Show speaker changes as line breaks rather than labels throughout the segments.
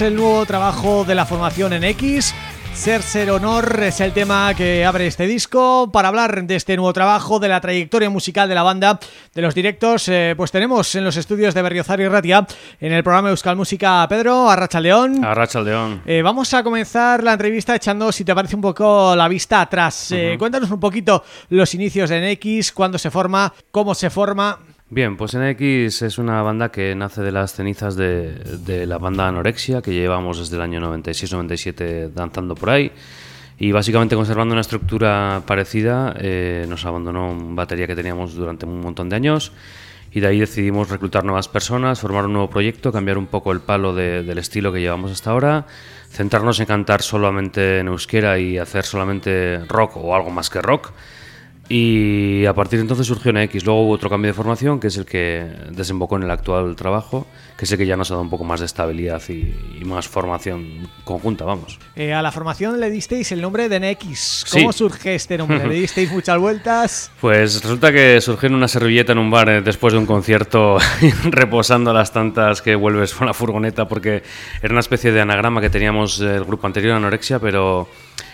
7 es el nuevo trabajo de la formación en X ser Ser Honor es el tema que abre este disco. Para hablar de este nuevo trabajo, de la trayectoria musical de la banda, de los directos, eh, pues tenemos en los estudios de Berriozar y Ratia, en el programa Euskal Música, Pedro, Arracha León.
Arracha León.
Eh, vamos a comenzar la entrevista echando, si te parece un poco, la vista atrás. Eh, cuéntanos un poquito los inicios de NX, cuándo se forma, cómo se forma...
Bien, pues NX es una banda que nace de las cenizas de, la banda Anorexia, que llevamos desde el año 96-97 danzando por ahí. Y básicamente conservando una estructura parecida, eh, nos abandonó un batería que teníamos durante un montón de años. Y de ahí decidimos reclutar nuevas personas, formar un nuevo proyecto, cambiar un poco el palo del estilo que llevamos hasta ahora, centrarnos en cantar solamente en euskera y hacer solamente rock o algo más que rock y a partir de entonces surgió NX. Luego hubo otro cambio de formación, que es el que desembocó en el actual trabajo, que es el que ya nos ha dado un poco más de estabilidad y, más formación conjunta, vamos.
Eh, a la formación le disteis el nombre de NX. ¿Cómo surge este nombre? ¿Le disteis muchas vueltas?
Pues resulta que surgió en una servilleta en un bar eh, después de un concierto, reposando a las tantas que vuelves con la furgoneta, porque era una especie de anagrama que teníamos el grupo anterior, Anorexia, pero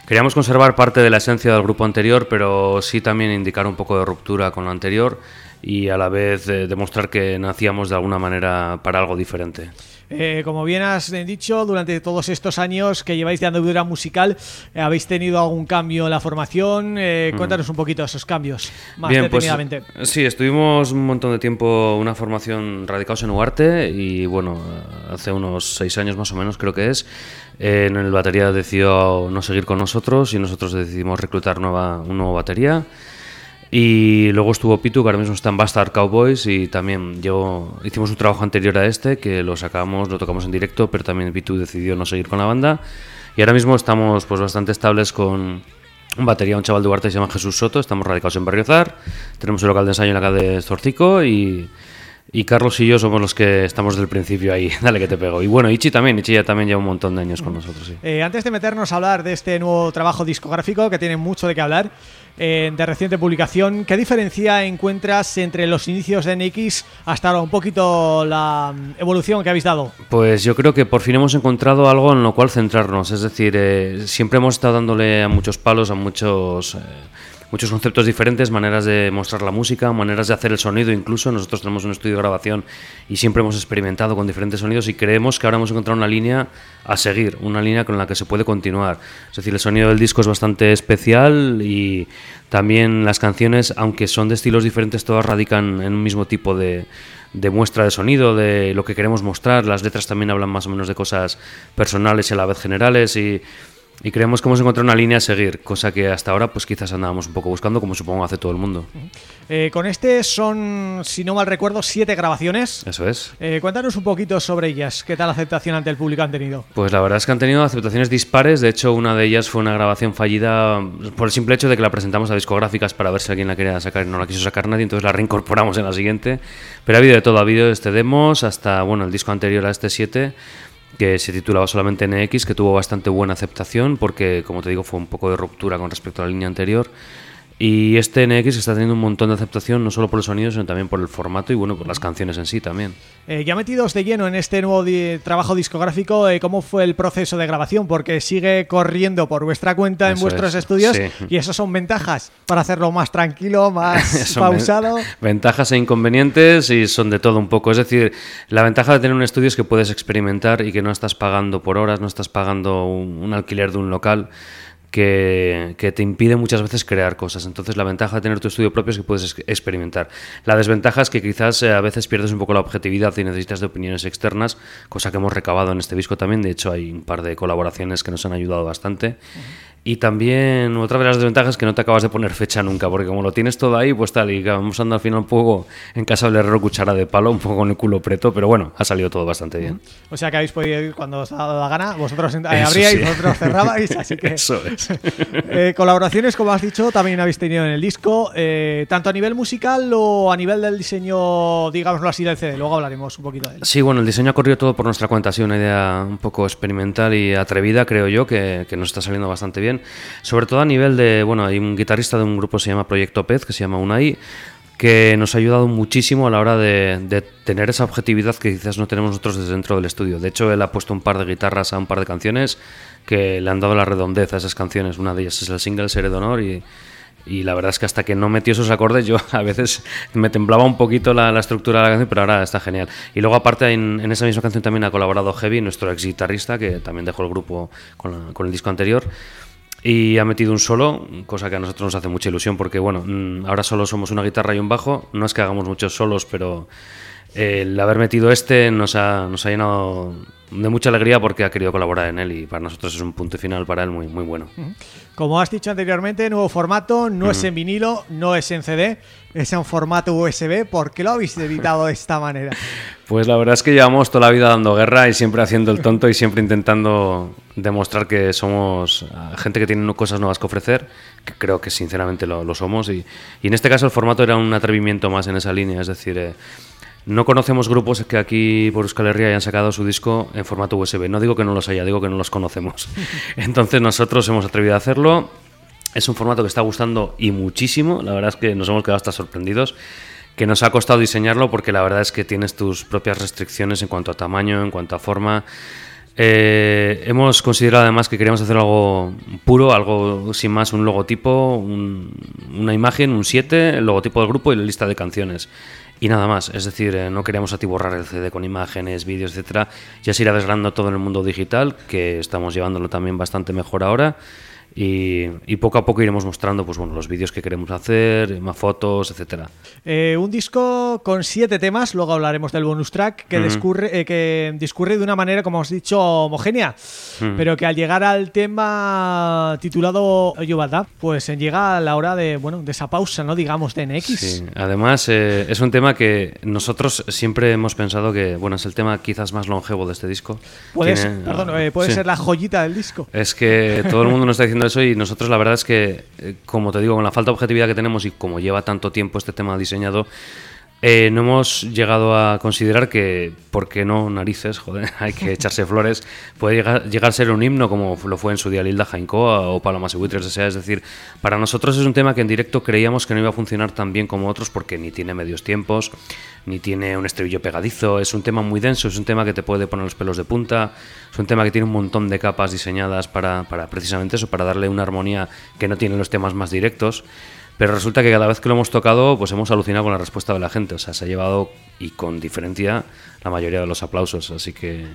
Queríamos conservar parte de la esencia del grupo anterior, pero sí también indicar un poco de ruptura con lo anterior y a la vez eh, demostrar que nacíamos de alguna manera para algo diferente.
Eh, como bien has dicho, durante todos estos años que lleváis de andadura musical, eh, ¿habéis tenido algún cambio en la formación? cuéntanos un poquito esos cambios, más bien, pues, detenidamente.
sí, estuvimos un montón de tiempo una formación radicados en Uarte y bueno, hace unos seis años más o menos creo que es, en el batería decidió no seguir con nosotros y nosotros decidimos reclutar nueva, un nuevo batería. Y luego estuvo Pitu, que ahora mismo está en Bastard Cowboys, y también yo, hicimos un trabajo anterior a este, que lo sacamos, lo tocamos en directo, pero también Pitu decidió no seguir con la banda. Y ahora mismo estamos pues bastante estables con un batería, un chaval de Huarte que se llama Jesús Soto, estamos radicados en Barriozar, tenemos un local de ensayo en la calle de Zorcico y y Carlos y yo somos los que estamos del principio ahí. Dale que te pego. Y bueno, Ichi también. Ichi ya también lleva un montón de años con nosotros.
Eh, antes de meternos a hablar de este nuevo trabajo discográfico, que tiene mucho de qué hablar, eh, de reciente publicación, ¿qué diferencia encuentras entre los inicios de NX hasta ahora un poquito la mm, evolución que habéis dado?
Pues yo creo que por fin hemos encontrado algo en lo cual centrarnos. Es decir, eh, siempre hemos estado dándole a muchos palos, a muchos muchos conceptos diferentes, maneras de mostrar la música, maneras de hacer el sonido incluso. Nosotros tenemos un estudio de grabación y siempre hemos experimentado con diferentes sonidos y creemos que ahora hemos encontrado una línea a seguir, una línea con la que se puede continuar. Es decir, el sonido del disco es bastante especial y también las canciones, aunque son de estilos diferentes, todas radican en un mismo tipo de, de muestra de sonido, de lo que queremos mostrar. Las letras también hablan más o menos de cosas personales y a la vez generales y y creemos que hemos encontrado una línea a seguir, cosa que hasta ahora pues quizás andábamos un poco buscando, como supongo hace todo el mundo.
Eh, con este son, si no mal recuerdo, siete grabaciones.
Eso es.
Eh, cuéntanos un poquito sobre ellas. ¿Qué tal aceptación ante el público han tenido?
Pues la verdad es que han tenido aceptaciones dispares. De hecho, una de ellas fue una grabación fallida por el simple hecho de que la presentamos a discográficas para ver si alguien la quería sacar y no la quiso sacar nadie, entonces la reincorporamos en la siguiente. Pero ha habido de todo, ha habido este demos hasta bueno el disco anterior a este 7 que se titulaba solamente NX, que tuvo bastante buena aceptación porque, como te digo, fue un poco de ruptura con respecto a la línea anterior. Y este NX está teniendo un montón de aceptación, no solo por el sonido, sino también por el formato y bueno, por las canciones en sí también.
Eh, ya metidos de lleno en este nuevo trabajo discográfico, eh, ¿cómo fue el proceso de grabación? Porque sigue corriendo por vuestra cuenta en vuestros estudios y eso son ventajas para hacerlo más tranquilo, más pausado.
Ventajas e inconvenientes y son de todo un poco. Es decir, la ventaja de tener un estudio es que puedes experimentar y que no estás pagando por horas, no estás pagando un alquiler de un local que, te impide muchas veces crear cosas. Entonces la ventaja de tener tu estudio propio es que puedes experimentar. La desventaja es que quizás eh, a veces pierdes un poco la objetividad y necesitas de opiniones externas, cosa que hemos recabado en este disco también. De hecho hay un par de colaboraciones que nos han ayudado bastante. Y también otra de las desventajas es que no te acabas de poner fecha nunca, porque como lo tienes todo ahí, pues tal, y vamos andando al final un poco en casa del herrero cuchara de palo, un poco con el culo preto, pero bueno, ha salido todo bastante bien.
O sea que habéis podido ir cuando os ha dado la gana, vosotros abríais, vosotros cerrabais, así que...
Eso es.
Eh, colaboraciones, como has dicho, también habéis tenido en el disco, eh, tanto a nivel musical o a nivel del diseño, digámoslo así, del CD, luego hablaremos un poquito de él.
Sí, bueno, el diseño ha corrido todo por nuestra cuenta, ha sido una idea un poco experimental y atrevida, creo yo, que, que nos está saliendo bastante bien sobre todo a nivel de, bueno, hay un guitarrista de un grupo que se llama Proyecto Pez, que se llama Unai, que nos ha ayudado muchísimo a la hora de, tener esa objetividad que quizás no tenemos nosotros desde dentro del estudio. De hecho, él ha puesto un par de guitarras a un par de canciones que le han dado la redondez a esas canciones. Una de ellas es el single Seré de Honor y, y la verdad es que hasta que no metió esos acordes yo a veces me temblaba un poquito la, estructura de la canción, pero ahora está genial. Y luego aparte en, esa misma canción también ha colaborado Heavy, nuestro ex guitarrista, que también dejó el grupo con, con el disco anterior y ha metido un solo, cosa que a nosotros nos hace mucha ilusión porque, bueno, mm, ahora solo somos una guitarra y un bajo, no es que hagamos muchos solos, pero el haber metido este nos ha, nos ha llenado de mucha alegría porque ha querido colaborar en él y para nosotros es un punto final para él muy, muy bueno.
Como has dicho anteriormente, nuevo formato, no es en vinilo, no es en CD, es en formato USB. ¿Por qué lo habéis editado de esta manera?
Pues la verdad es que llevamos toda la vida dando guerra y siempre haciendo el tonto y siempre intentando demostrar que somos gente que tiene cosas nuevas que ofrecer, que creo que sinceramente lo, somos y, y, en este caso el formato era un atrevimiento más en esa línea, es decir... Eh, no conocemos grupos que aquí por Euskal Herria hayan sacado su disco en formato USB. No digo que no los haya, digo que no los conocemos. Entonces nosotros hemos atrevido a hacerlo. Es un formato que está gustando y muchísimo. La verdad es que nos hemos quedado hasta sorprendidos. Que nos ha costado diseñarlo porque la verdad es que tienes tus propias restricciones en cuanto a tamaño, en cuanto a forma. Eh, hemos considerado además que queríamos hacer algo puro, algo sin más, un logotipo, una imagen, un 7, el logotipo del grupo y la lista de canciones y nada más. Es decir, eh, no queríamos atiborrar el CD con imágenes, vídeos, etcétera. Ya se irá desgranando todo en el mundo digital, que estamos llevándolo también bastante mejor ahora. Y, poco a poco iremos mostrando pues bueno los vídeos que queremos hacer, más fotos, etcétera.
Eh, un disco con siete temas, luego hablaremos del bonus track, que, discurre, eh, que discurre de una manera, como os he dicho, homogénea, pero que al llegar al tema titulado Yubata, pues llega a la hora de bueno de esa pausa, no digamos, de NX. Sí,
además eh, es un tema que nosotros siempre hemos pensado que bueno es el tema quizás más longevo de este disco.
Puede, perdón, puede ser la joyita del disco.
Es que todo el mundo nos está diciendo y nosotros la verdad es que, eh, como te digo, con la falta de objetividad que tenemos y como lleva tanto tiempo este tema diseñado, eh, no hemos llegado a considerar que, ¿por qué no narices? Joder, hay que echarse flores. Puede llegar, a ser un himno como lo fue en su día Lilda Jaincoa o Paloma Seguitres Es decir, para nosotros es un tema que en directo creíamos que no iba a funcionar tan bien como otros porque ni tiene medios tiempos, ni tiene un estribillo pegadizo. Es un tema muy denso, es un tema que te puede poner los pelos de punta. Es un tema que tiene un montón de capas diseñadas para, para precisamente eso, para darle una armonía que no tienen los temas más directos. Pero resulta que cada vez que lo hemos tocado, pues hemos alucinado con la respuesta de la gente. O sea, se ha llevado, y con diferencia, la mayoría de los aplausos. Así que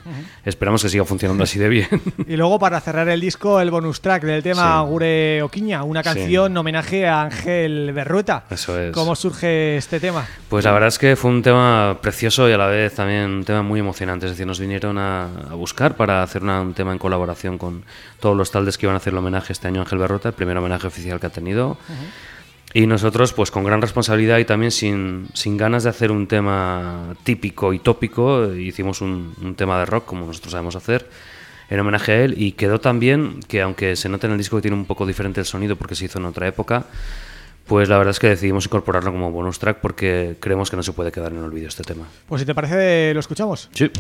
esperamos que siga funcionando así de bien.
Y luego, para cerrar el disco, el bonus track del tema Gure Oquiña, una canción homenaje a Ángel Berrueta.
Eso es.
¿Cómo surge este tema?
Pues la verdad es que fue un tema precioso y a la vez también un tema muy emocionante. Es decir, nos vinieron a, buscar para hacer un tema en colaboración con todos los taldes que iban a hacer el homenaje este año a Ángel Berrueta, el primer homenaje oficial que ha tenido. Y nosotros, pues con gran responsabilidad y también sin, sin ganas de hacer un tema típico y tópico, hicimos un, un, tema de rock, como nosotros sabemos hacer, en homenaje a él. Y quedó también que, aunque se nota en el disco que tiene un poco diferente el sonido porque se hizo en otra época, pues la verdad es que decidimos incorporarlo como bonus track porque creemos que no se puede quedar en el olvido este tema.
Pues si te parece, lo escuchamos.
Sí.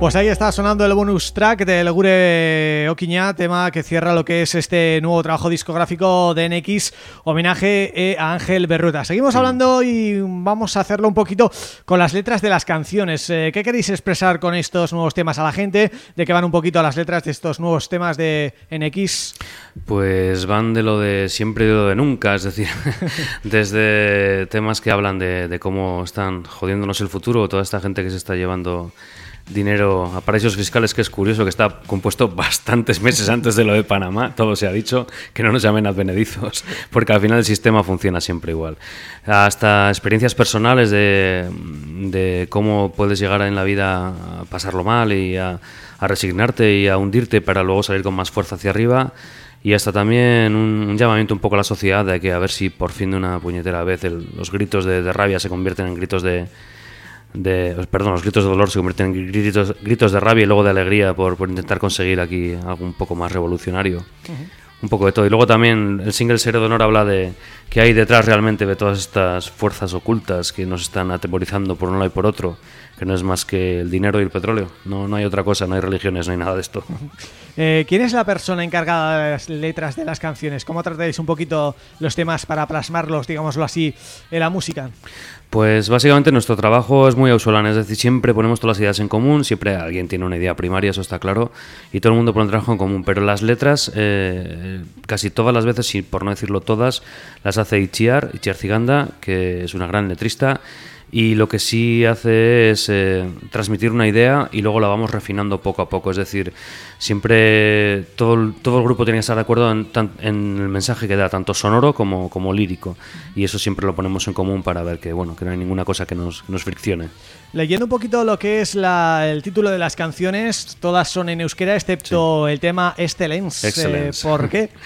Pues ahí está sonando el bonus track del Gure Oquiña, tema que cierra lo que es este nuevo trabajo discográfico de NX, homenaje eh, a Ángel Berrueta. Seguimos hablando y vamos a hacerlo un poquito con las letras de las canciones. Eh, ¿Qué queréis expresar con estos nuevos temas a la gente? ¿De qué van un poquito las letras de estos nuevos temas de NX?
Pues van de lo de siempre y de lo de nunca, es decir, desde temas que hablan de, de cómo están jodiéndonos el futuro, toda esta gente que se está llevando dinero a paraísos fiscales, que es curioso, que está compuesto bastantes meses antes de lo de Panamá, todo se ha dicho, que no nos llamen advenedizos, porque al final el sistema funciona siempre igual. Hasta experiencias personales de, de cómo puedes llegar en la vida a pasarlo mal y a, resignarte y a hundirte para luego salir con más fuerza hacia arriba. Y hasta también un, llamamiento un poco a la sociedad de que a ver si por fin de una puñetera vez los gritos de rabia se convierten en gritos de, de, perdón, los gritos de dolor se convierten en gritos, gritos de rabia y luego de alegría por, por intentar conseguir aquí algo un poco más revolucionario. Un poco de todo. Y luego también el single Ser de Honor habla de que hay detrás realmente de todas estas fuerzas ocultas que nos están atemorizando por un lado y por otro, que no es más que el dinero y el petróleo. No, no hay otra cosa, no hay religiones, no hay nada de esto.
Eh, ¿Quién es la persona encargada de las letras de las canciones? ¿Cómo tratáis un poquito los temas para plasmarlos, digámoslo así, en la música?
Pues básicamente nuestro trabajo es muy ausolán, es decir, siempre ponemos todas las ideas en común, siempre alguien tiene una idea primaria, eso está claro, y todo el mundo pone un trabajo en común, pero las letras, eh, casi todas las veces, y por no decirlo todas, las hace Ichiar, Ichiar Ziganda, que es una gran letrista, y lo que sí hace es eh, transmitir una idea y luego la vamos refinando poco a poco. Es decir, siempre todo, todo el grupo tiene que estar de acuerdo en, el mensaje que da, tanto sonoro como, como, lírico. Y eso siempre lo ponemos en común para ver que, bueno, que no hay ninguna cosa que nos, nos friccione.
Leyendo un poquito lo que es el título de las canciones, todas son en euskera, excepto el tema Excellence. Excellence. ¿Por qué?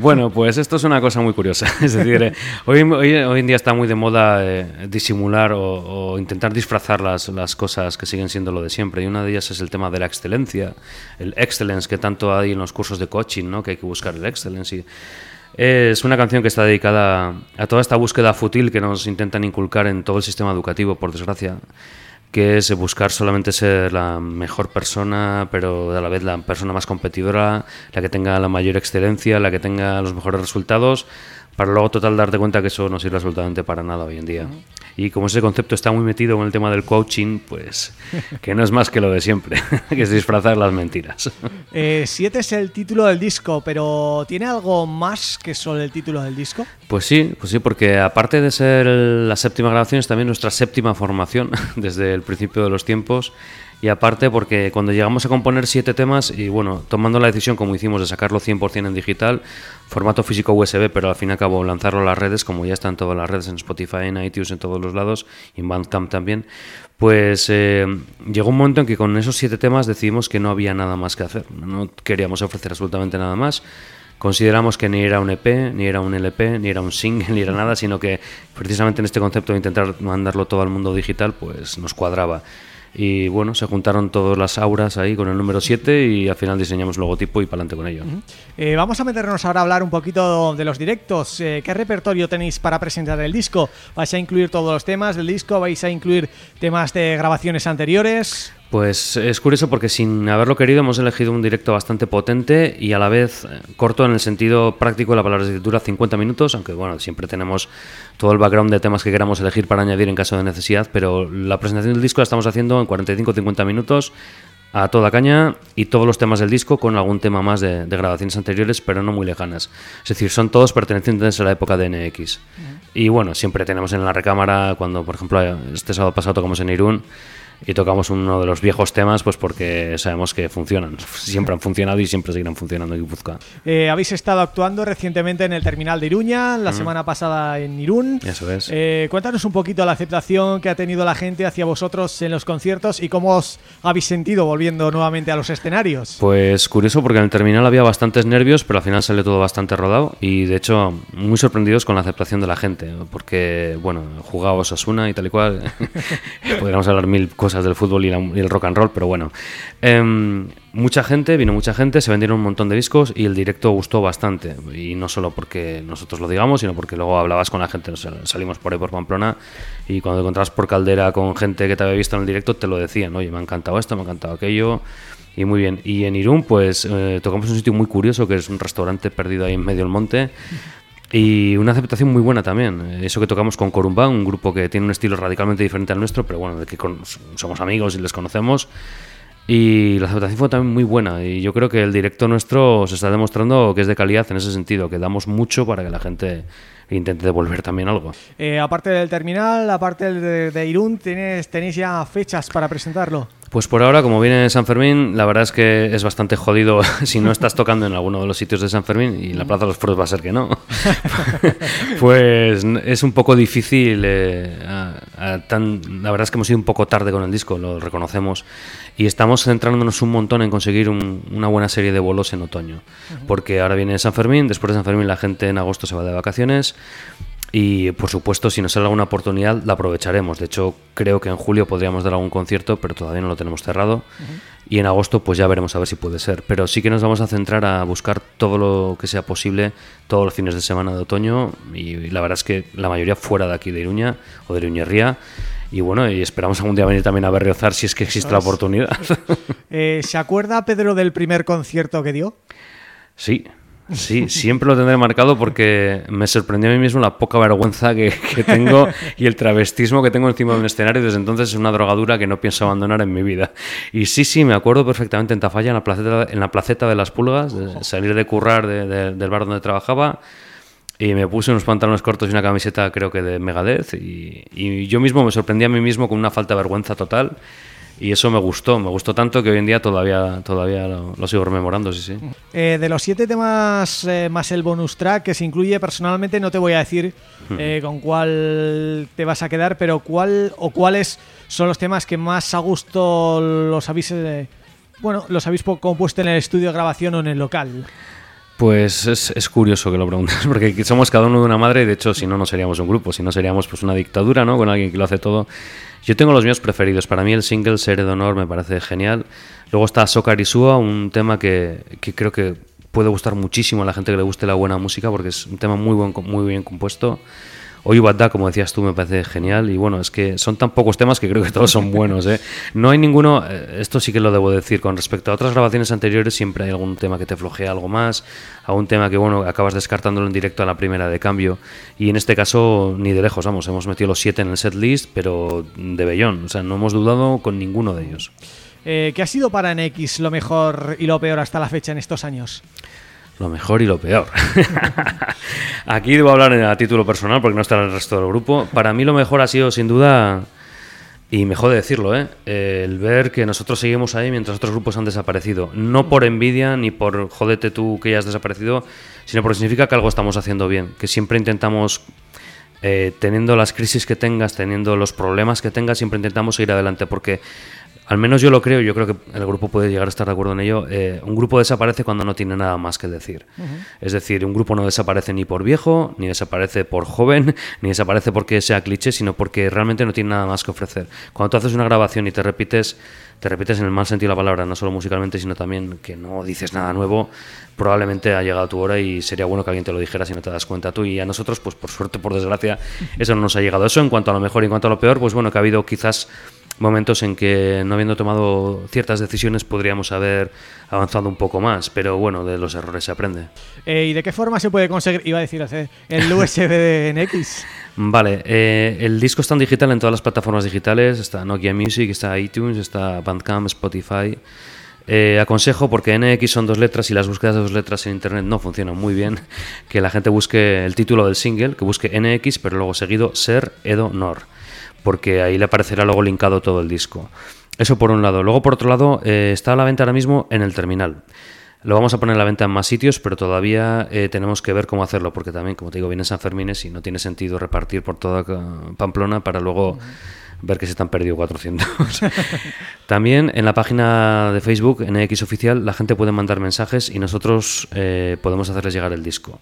Bueno, pues esto es una cosa muy curiosa. Es decir, hoy, en día está muy de moda eh, disimular o, intentar disfrazar las, cosas que siguen siendo lo de siempre. Y una de ellas es el tema de la excelencia, el excellence que tanto hay en los cursos de coaching, ¿no? que hay que buscar el excellence. Es una canción que está dedicada a toda esta búsqueda fútil que nos intentan inculcar en todo el sistema educativo, por desgracia que es buscar solamente ser la mejor persona, pero a la vez la persona más competidora, la que tenga la mayor excelencia, la que tenga los mejores resultados, para luego total darte cuenta que eso no sirve absolutamente para nada hoy en día. Y como ese concepto está muy metido en el tema del coaching, pues que no es más que lo de siempre, que es disfrazar las mentiras.
Eh, siete es el título del disco, pero ¿tiene algo más que solo el título del disco?
Pues sí, pues sí, porque aparte de ser la séptima grabación, es también nuestra séptima formación desde el principio de los tiempos y aparte porque cuando llegamos a componer siete temas y bueno, tomando la decisión como hicimos de sacarlo 100% en digital, formato físico USB, pero al fin y al cabo lanzarlo a las redes, como ya están todas las redes en Spotify, en iTunes, en todos los lados, en Bandcamp también, pues eh, llegó un momento en que con esos siete temas decidimos que no había nada más que hacer, no queríamos ofrecer absolutamente nada más. Consideramos que ni era un EP, ni era un LP, ni era un single, ni era nada, sino que precisamente en este concepto de intentar mandarlo todo al mundo digital, pues nos cuadraba. Y bueno, se juntaron todas las auras ahí con el número 7 y al final diseñamos logotipo y para adelante con ello.
Eh, vamos a meternos ahora a hablar un poquito de los directos. Eh, ¿Qué repertorio tenéis para presentar el disco? ¿Vais a incluir todos los temas del disco? ¿Vais a incluir temas de grabaciones anteriores?
Pues es curioso porque sin haberlo querido hemos elegido un directo bastante potente y a la vez eh, corto en el sentido práctico de la palabra, es dura 50 minutos, aunque bueno, siempre tenemos todo el background de temas que queramos elegir para añadir en caso de necesidad, pero la presentación del disco la estamos haciendo en 45-50 minutos a toda caña y todos los temas del disco con algún tema más de, grabaciones anteriores, pero no muy lejanas. Es decir, son todos pertenecientes a la época de NX. Y bueno, siempre tenemos en la recámara, cuando por ejemplo este sábado pasado tocamos en Irún, y tocamos uno de los viejos temas pues porque sabemos que funcionan, siempre han funcionado y siempre seguirán funcionando en Guipúzcoa.
Eh, habéis estado actuando recientemente en el terminal de Iruña, la semana pasada en Irún.
Eso es.
Eh, cuéntanos un poquito la aceptación que ha tenido la gente hacia vosotros en los conciertos y cómo os habéis sentido volviendo nuevamente a los escenarios.
Pues curioso porque en el terminal había bastantes nervios, pero al final sale todo bastante rodado y de hecho muy sorprendidos con la aceptación de la gente, porque bueno, jugábamos Asuna y tal y cual, podríamos hablar mil cosas cosas del fútbol y, el rock and roll, pero bueno. Em, mucha gente, vino mucha gente, se vendieron un montón de discos y el directo gustó bastante. Y no solo porque nosotros lo digamos, sino porque luego hablabas con la gente, salimos por ahí por Pamplona y cuando te encontrabas por Caldera con gente que te había visto en el directo, te lo decían, oye, me ha encantado esto, me ha encantado aquello. Y muy bien. Y en Irún, pues eh, tocamos un sitio muy curioso, que es un restaurante perdido ahí en medio del monte. Y una aceptación muy buena también. Eso que tocamos con Corumba, un grupo que tiene un estilo radicalmente diferente al nuestro, pero bueno, de que somos amigos y les conocemos. Y la aceptación fue también muy buena. Y yo creo que el directo nuestro se está demostrando que es de calidad en ese sentido, que damos mucho para que la gente intente devolver también algo.
Eh, aparte del terminal, aparte de, de Irún, ¿tenéis, ¿tenéis ya fechas para presentarlo?
Pues por ahora, como viene San Fermín, la verdad es que es bastante jodido si no estás tocando en alguno de los sitios de San Fermín y la Plaza de los Fueros va a ser que no. pues es un poco difícil. Eh, tan, la verdad es que hemos ido un poco tarde con el disco, lo reconocemos. Y estamos centrándonos un montón en conseguir una buena serie de bolos en otoño. Porque ahora viene San Fermín, después de San Fermín la gente en agosto se va de vacaciones. Y por supuesto, si nos sale alguna oportunidad, la aprovecharemos. De hecho, creo que en julio podríamos dar algún concierto, pero todavía no lo tenemos cerrado. Y en agosto, pues ya veremos a ver si puede ser. Pero sí que nos vamos a centrar a buscar todo lo que sea posible todos los fines de semana de otoño. Y, la verdad es que la mayoría fuera de aquí de Iruña o de Iruñería. Y bueno, y esperamos algún día venir también a Berriozar si es que existe la oportunidad.
Eh, ¿Se acuerda Pedro del primer concierto que dio?
Sí, Sí, siempre lo tendré marcado porque me sorprendió a mí mismo la poca vergüenza que, tengo y el travestismo que tengo encima de un escenario. Desde entonces es una drogadura que no pienso abandonar en mi vida. Y sí, sí, me acuerdo perfectamente en Tafalla, en la placeta, en la placeta de las pulgas, de salir de currar del bar donde trabajaba. Y me puse unos pantalones cortos y una camiseta, creo que de Megadeth. Y, y yo mismo me sorprendí a mí mismo con una falta de vergüenza total. Y eso me gustó, me gustó tanto que hoy en día todavía, todavía lo, sigo rememorando, sí, sí.
Eh, de los siete temas eh, más el bonus track que se incluye, personalmente no te voy a decir eh, con cuál te vas a quedar, pero cuál o cuáles son los temas que más a gusto los habéis, bueno, los habéis compuesto en el estudio de grabación o en el local.
Pues es, es, curioso que lo preguntes, porque somos cada uno de una madre y de hecho si no, no seríamos un grupo, si no seríamos pues una dictadura, ¿no? Con alguien que lo hace todo. Yo tengo los míos preferidos. Para mí el single Ser de Honor me parece genial. Luego está Sokarisua, un tema que, que, creo que puede gustar muchísimo a la gente que le guste la buena música porque es un tema muy, buen, muy bien compuesto. Oyubadda, como decías tú, me parece genial. Y bueno, es que son tan pocos temas que creo que todos son buenos. ¿eh? No hay ninguno, eh, esto sí que lo debo decir, con respecto a otras grabaciones anteriores, siempre hay algún tema que te flojea algo más, algún tema que, bueno, acabas descartándolo en directo a la primera de cambio. Y en este caso, ni de lejos, vamos, hemos metido los siete en el set list, pero de bellón. O sea, no hemos dudado con ninguno de ellos.
Eh, ¿Qué ha sido para NX lo mejor y lo peor hasta la fecha en estos años?
Lo mejor y lo peor. Aquí debo hablar a título personal porque no está el resto del grupo. Para mí lo mejor ha sido sin duda, y mejor de decirlo, ¿eh? el ver que nosotros seguimos ahí mientras otros grupos han desaparecido. No por envidia ni por jodete tú que ya has desaparecido, sino porque significa que algo estamos haciendo bien. Que siempre intentamos, eh, teniendo las crisis que tengas, teniendo los problemas que tengas, siempre intentamos seguir adelante porque al menos yo lo creo, yo creo que el grupo puede llegar a estar de acuerdo en ello, eh, un grupo desaparece cuando no tiene nada más que decir. Es decir, un grupo no desaparece ni por viejo, ni desaparece por joven, ni desaparece porque sea cliché, sino porque realmente no tiene nada más que ofrecer. Cuando tú haces una grabación y te repites, te repites en el mal sentido de la palabra, no solo musicalmente, sino también que no dices nada nuevo, probablemente ha llegado tu hora y sería bueno que alguien te lo dijera si no te das cuenta tú. Y a nosotros, pues por suerte, por desgracia, eso no nos ha llegado. Eso en cuanto a lo mejor y en cuanto a lo peor, pues bueno, que ha habido quizás momentos en que no habiendo tomado ciertas decisiones podríamos haber avanzado un poco más, pero bueno, de los errores se aprende.
Eh, ¿Y de qué forma se puede conseguir, iba a decir, el USB de NX?
Vale, eh, el disco está en digital en todas las plataformas digitales, está Nokia Music, está iTunes, está Bandcamp, Spotify... Eh, aconsejo, porque NX son dos letras y las búsquedas de dos letras en internet no funcionan muy bien, que la gente busque el título del single, que busque NX, pero luego seguido Ser Edo Nor porque ahí le aparecerá luego linkado todo el disco. Eso por un lado. Luego, por otro lado, eh, está a la venta ahora mismo en el terminal. Lo vamos a poner a la venta en más sitios, pero todavía eh, tenemos que ver cómo hacerlo, porque también, como te digo, viene San Fermines y no tiene sentido repartir por toda Pamplona para luego ver que se están perdido 400. también en la página de Facebook, en X Oficial, la gente puede mandar mensajes y nosotros eh, podemos hacerles llegar el disco.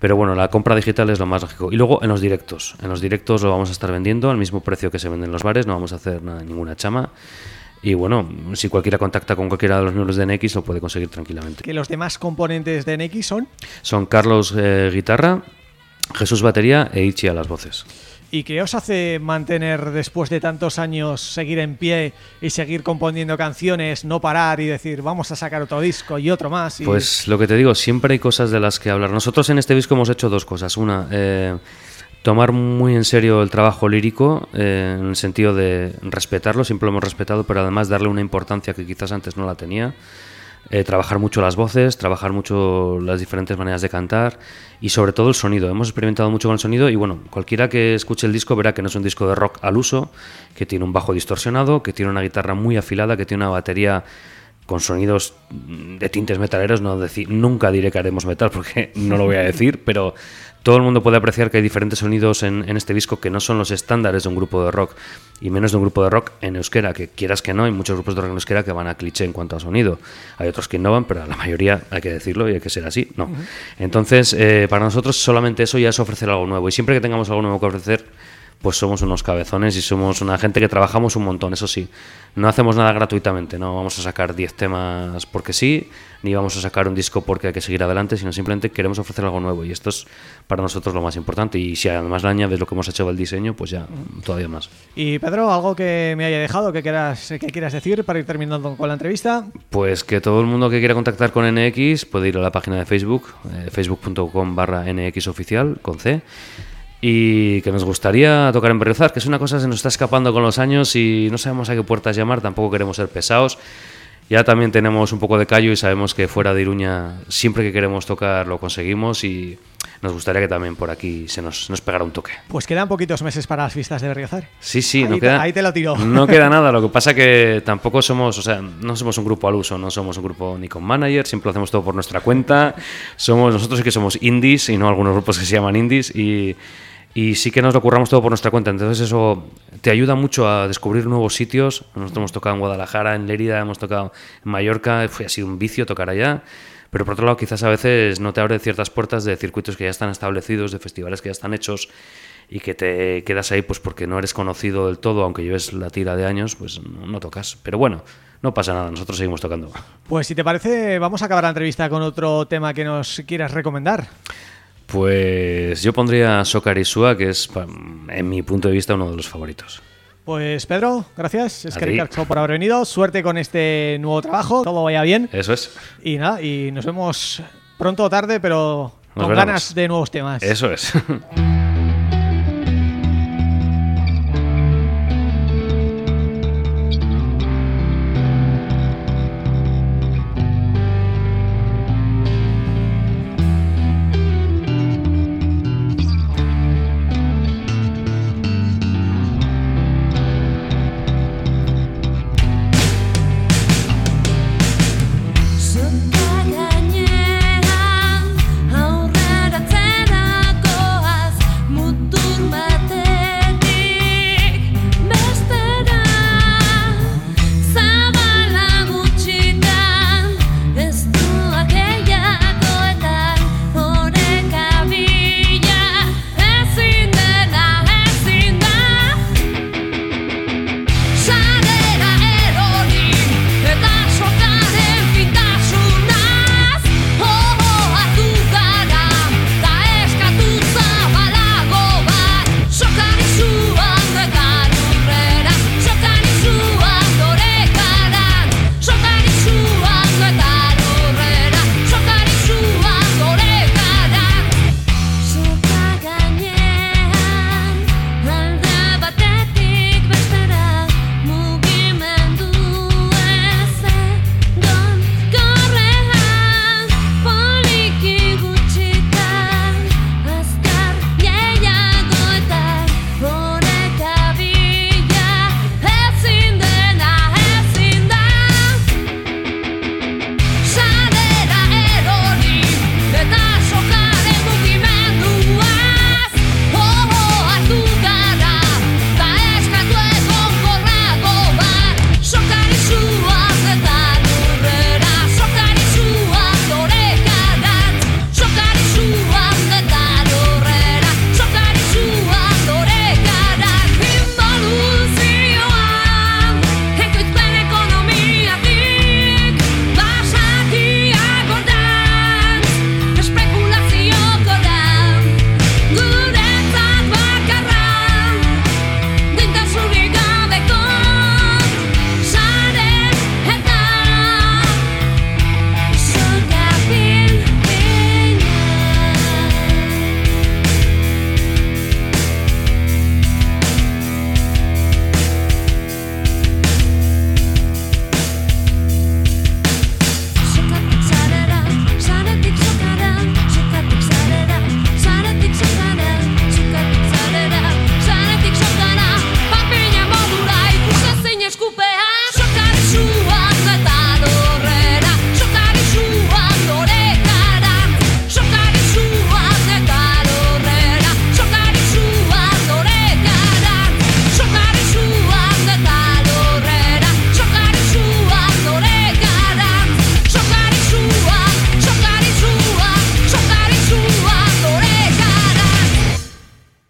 Pero bueno, la compra digital es lo más lógico. Y luego en los directos. En los directos lo vamos a estar vendiendo al mismo precio que se venden en los bares, no vamos a hacer nada, ninguna chama. Y bueno, si cualquiera contacta con cualquiera de los miembros de NX lo puede conseguir tranquilamente.
¿Que los demás componentes de NX son?
Son Carlos eh, Guitarra, Jesús Batería e Ichi a las voces.
¿Y qué os hace mantener después de tantos años seguir en pie y seguir componiendo canciones, no parar y decir vamos a sacar otro disco y otro más?
Pues lo que te digo, siempre hay cosas de las que hablar. Nosotros en este disco hemos hecho dos cosas. Una, eh, tomar muy en serio el trabajo lírico, eh, en el sentido de respetarlo, siempre lo hemos respetado, pero además darle una importancia que quizás antes no la tenía. Eh, trabajar mucho las voces, trabajar mucho las diferentes maneras de cantar y sobre todo el sonido. Hemos experimentado mucho con el sonido y bueno, cualquiera que escuche el disco verá que no es un disco de rock al uso, que tiene un bajo distorsionado, que tiene una guitarra muy afilada, que tiene una batería con sonidos de tintes metaleros, no nunca diré que haremos metal porque no lo voy a decir, pero todo el mundo puede apreciar que hay diferentes sonidos en, este disco que no son los estándares de un grupo de rock y menos de un grupo de rock en euskera, que quieras que no, hay muchos grupos de rock en euskera que van a cliché en cuanto a sonido. Hay otros que no van, pero la mayoría, hay que decirlo y hay que ser así, no. Entonces, eh, para nosotros solamente eso ya es ofrecer algo nuevo y siempre que tengamos algo nuevo que ofrecer, pues somos unos cabezones y somos una gente que trabajamos un montón, eso sí. No hacemos nada gratuitamente, no vamos a sacar 10 temas porque sí, ni vamos a sacar un disco porque hay que seguir adelante, sino simplemente queremos ofrecer algo nuevo y esto es para nosotros lo más importante. Y si además le añades lo que hemos hecho del diseño, pues ya todavía más.
Y Pedro, ¿algo que me haya dejado que quieras, que quieras decir para ir terminando con la entrevista?
Pues que todo el mundo que quiera contactar con NX puede ir a la página de Facebook, eh, facebook.com barra NX oficial, con C y que nos gustaría tocar en Berriozar, que es una cosa que se nos está escapando con los años y no sabemos a qué puertas llamar, tampoco queremos ser pesados. Ya también tenemos un poco de callo y sabemos que fuera de Iruña siempre que queremos tocar lo conseguimos y nos gustaría que también por aquí se nos, nos pegara un toque.
Pues quedan poquitos meses para las fiestas de Berriozar.
Sí, sí,
ahí,
no queda,
ahí te lo tiro.
No queda nada, lo que pasa que tampoco somos, o sea, no somos un grupo al uso, no somos un grupo ni con manager, siempre lo hacemos todo por nuestra cuenta. Somos nosotros sí que somos indies y no algunos grupos que se llaman indies y y sí que nos lo curramos todo por nuestra cuenta. Entonces eso te ayuda mucho a descubrir nuevos sitios. Nosotros hemos tocado en Guadalajara, en Lérida, hemos tocado en Mallorca, fue así un vicio tocar allá. Pero por otro lado, quizás a veces no te abre ciertas puertas de circuitos que ya están establecidos, de festivales que ya están hechos y que te quedas ahí pues porque no eres conocido del todo, aunque lleves la tira de años, pues no, tocas. Pero bueno, no pasa nada, nosotros seguimos tocando.
Pues si te parece, vamos a acabar la entrevista con otro tema que nos quieras recomendar.
Pues yo pondría Socarisua, que es, en mi punto de vista, uno de los favoritos.
Pues Pedro, gracias. Es que por haber venido. Suerte con este nuevo trabajo. Todo vaya bien.
Eso es.
Y nada, y nos vemos pronto o tarde, pero con ganas de nuevos temas.
Eso es.